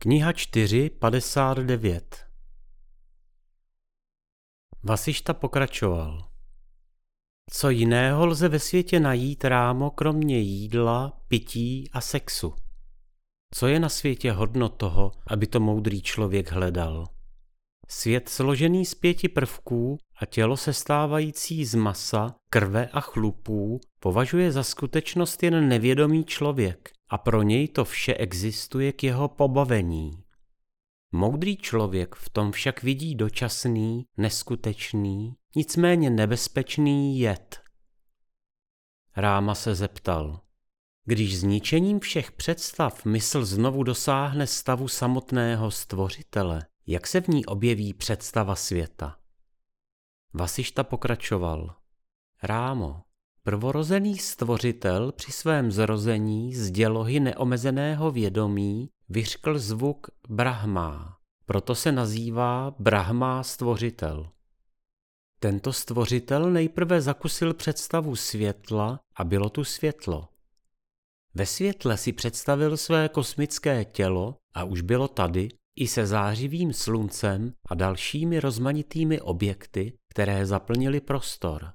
Kniha 4.59 Vasišta pokračoval. Co jiného lze ve světě najít rámo kromě jídla, pití a sexu? Co je na světě hodno toho, aby to moudrý člověk hledal? Svět složený z pěti prvků a tělo sestávající z masa, krve a chlupů považuje za skutečnost jen nevědomý člověk a pro něj to vše existuje k jeho pobavení. Moudrý člověk v tom však vidí dočasný, neskutečný, nicméně nebezpečný jed. Ráma se zeptal. Když zničením všech představ mysl znovu dosáhne stavu samotného stvořitele, jak se v ní objeví představa světa? Vasišta pokračoval. Rámo, prvorozený stvořitel při svém zrození z dělohy neomezeného vědomí vyřkl zvuk Brahma, proto se nazývá Brahma stvořitel. Tento stvořitel nejprve zakusil představu světla a bylo tu světlo. Ve světle si představil své kosmické tělo a už bylo tady i se zářivým sluncem a dalšími rozmanitými objekty, které zaplnili prostor.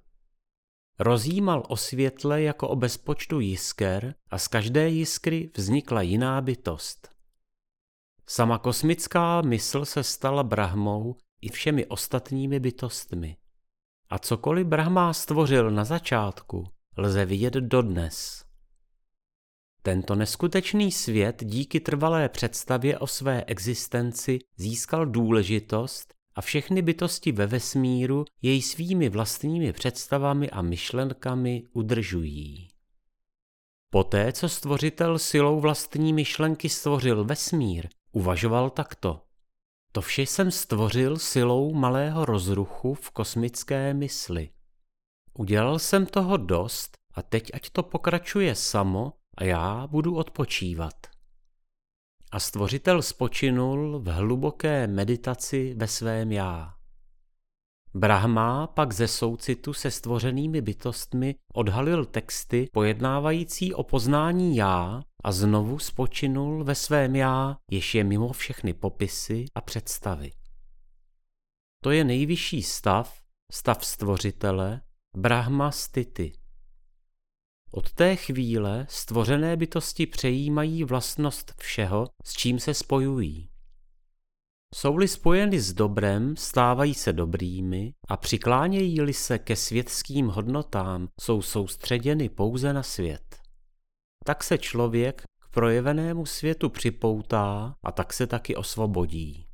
Rozjímal o světle jako o bezpočtu jisker a z každé jiskry vznikla jiná bytost. Sama kosmická mysl se stala Brahmou i všemi ostatními bytostmi. A cokoliv Brahma stvořil na začátku, lze vidět dodnes. Tento neskutečný svět díky trvalé představě o své existenci získal důležitost a všechny bytosti ve vesmíru jej svými vlastními představami a myšlenkami udržují. Poté, co stvořitel silou vlastní myšlenky stvořil vesmír, uvažoval takto. To vše jsem stvořil silou malého rozruchu v kosmické mysli. Udělal jsem toho dost a teď ať to pokračuje samo a já budu odpočívat. A stvořitel spočinul v hluboké meditaci ve svém já. Brahma pak ze soucitu se stvořenými bytostmi odhalil texty pojednávající o poznání já a znovu spočinul ve svém já, jež je mimo všechny popisy a představy. To je nejvyšší stav, stav stvořitele, Brahma stity. Od té chvíle stvořené bytosti přejímají vlastnost všeho, s čím se spojují. Jsou-li spojeny s dobrem, stávají se dobrými a přiklánějí-li se ke světským hodnotám, jsou soustředěny pouze na svět. Tak se člověk k projevenému světu připoutá a tak se taky osvobodí.